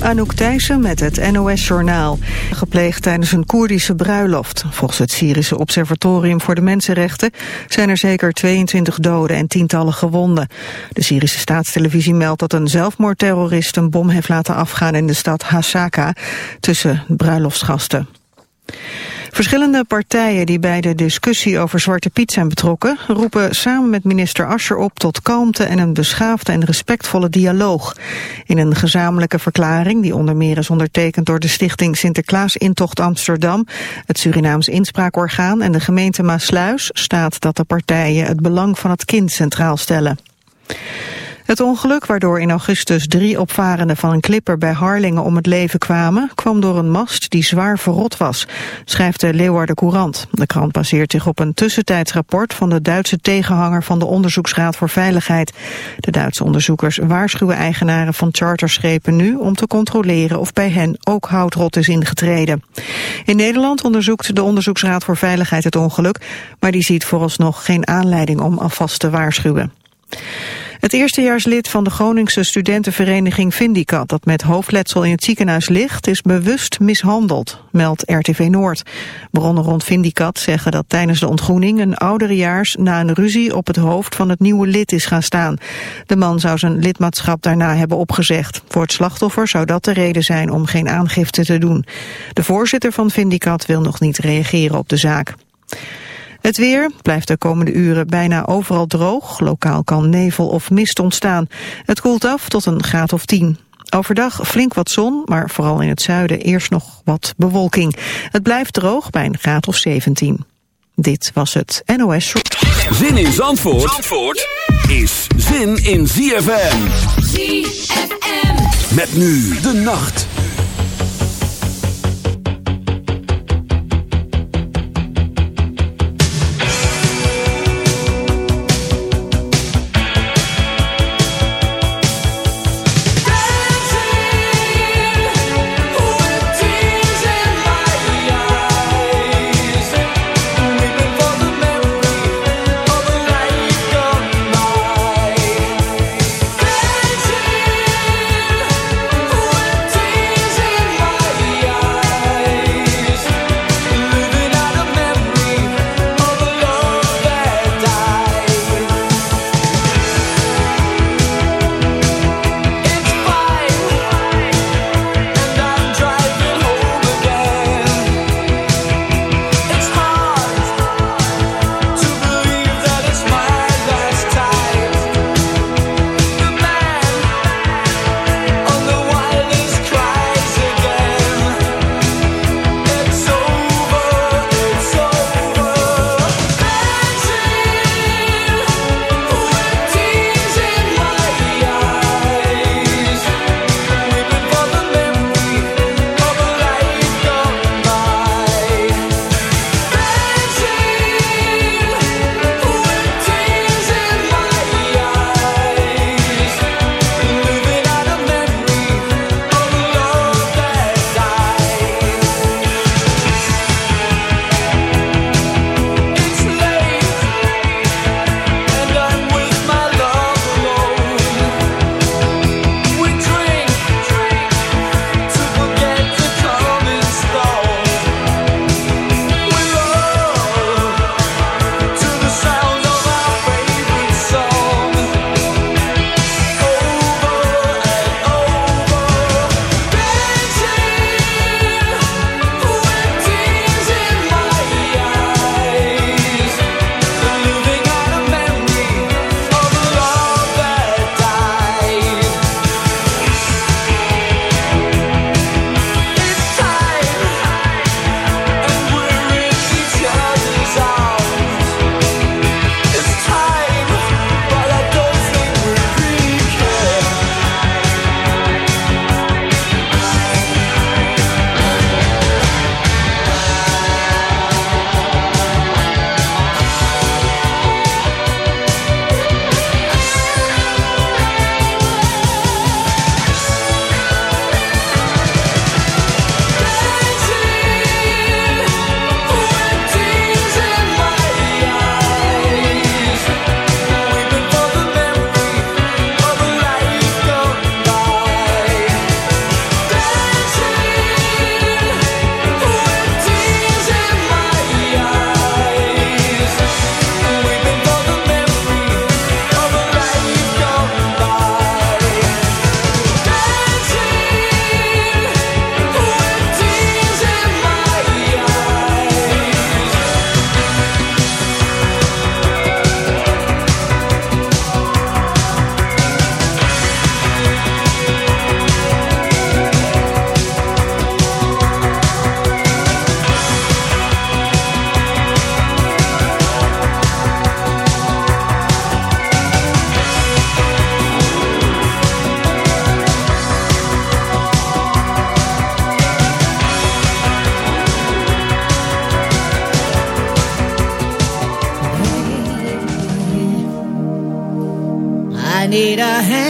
Anouk Thijssen met het NOS-journaal. Gepleegd tijdens een Koerdische bruiloft. Volgens het Syrische Observatorium voor de Mensenrechten... zijn er zeker 22 doden en tientallen gewonden. De Syrische staatstelevisie meldt dat een zelfmoordterrorist... een bom heeft laten afgaan in de stad Hasaka... tussen bruiloftsgasten. Verschillende partijen die bij de discussie over Zwarte Piet zijn betrokken... roepen samen met minister Ascher op tot kalmte en een beschaafde en respectvolle dialoog. In een gezamenlijke verklaring, die onder meer is ondertekend door de stichting Sinterklaas Intocht Amsterdam... het Surinaams inspraakorgaan en de gemeente Maasluis... staat dat de partijen het belang van het kind centraal stellen. Het ongeluk waardoor in augustus drie opvarenden van een klipper bij Harlingen om het leven kwamen, kwam door een mast die zwaar verrot was, schrijft de Leeuwarden Courant. De krant baseert zich op een tussentijdsrapport van de Duitse tegenhanger van de Onderzoeksraad voor Veiligheid. De Duitse onderzoekers waarschuwen eigenaren van charterschepen nu om te controleren of bij hen ook houtrot is ingetreden. In Nederland onderzoekt de Onderzoeksraad voor Veiligheid het ongeluk, maar die ziet vooralsnog geen aanleiding om alvast te waarschuwen. Het eerstejaarslid van de Groningse studentenvereniging Vindicat... dat met hoofdletsel in het ziekenhuis ligt, is bewust mishandeld, meldt RTV Noord. Bronnen rond Vindicat zeggen dat tijdens de ontgroening... een ouderejaars na een ruzie op het hoofd van het nieuwe lid is gaan staan. De man zou zijn lidmaatschap daarna hebben opgezegd. Voor het slachtoffer zou dat de reden zijn om geen aangifte te doen. De voorzitter van Vindicat wil nog niet reageren op de zaak. Het weer blijft de komende uren bijna overal droog. Lokaal kan nevel of mist ontstaan. Het koelt af tot een graad of 10. Overdag flink wat zon, maar vooral in het zuiden eerst nog wat bewolking. Het blijft droog bij een graad of 17. Dit was het NOS. Zin in Zandvoort, Zandvoort is zin in ZFM. ZFM. Met nu de nacht. need a hand. ¿eh?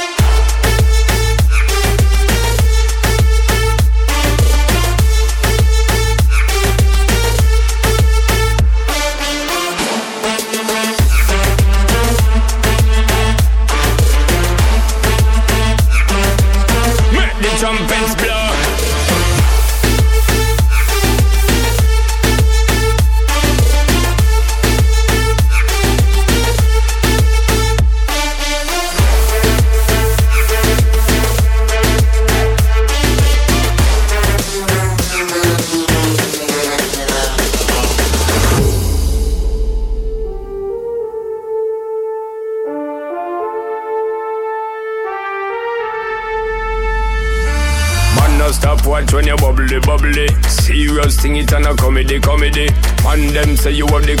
say you have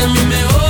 también.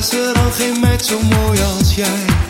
is er dan geen meid zo mooi als jij?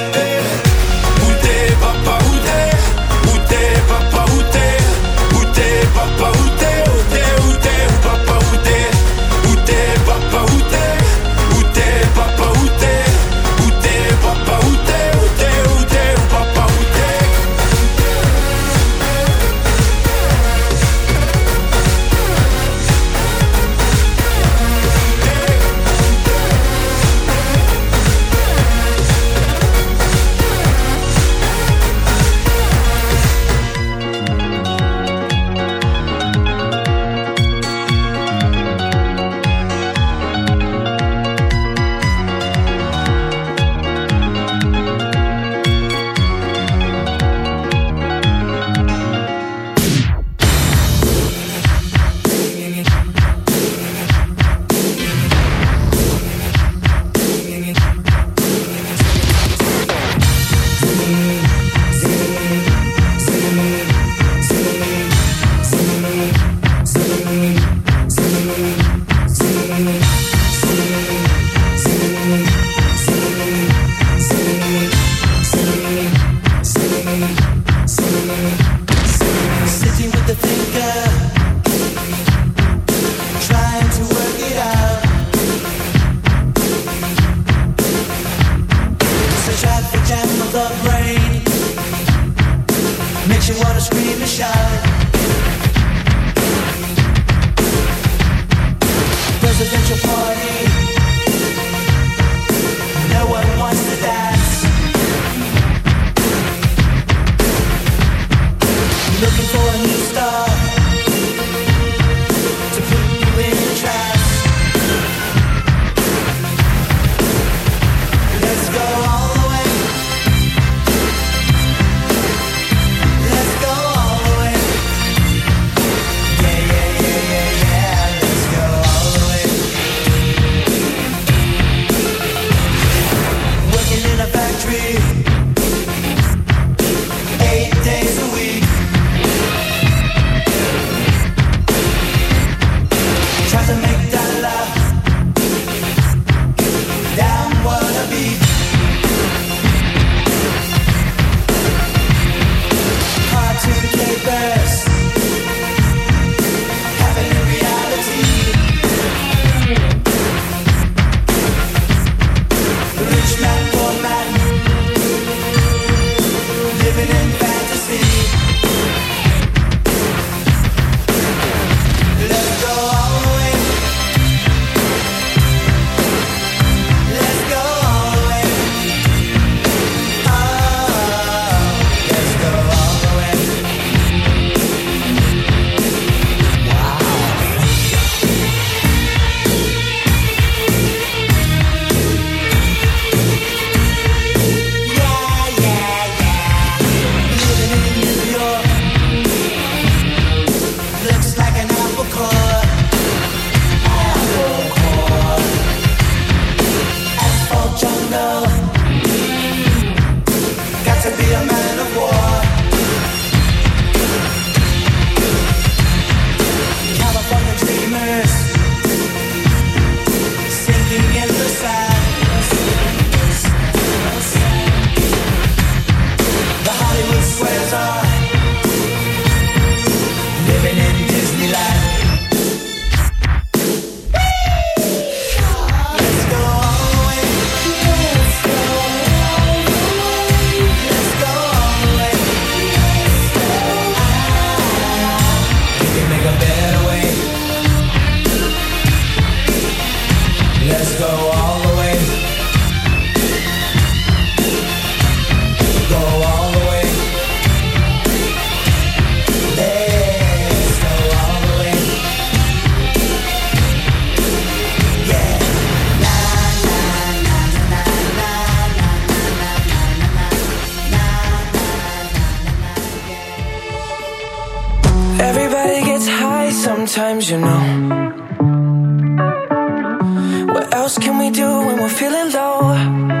feeling low.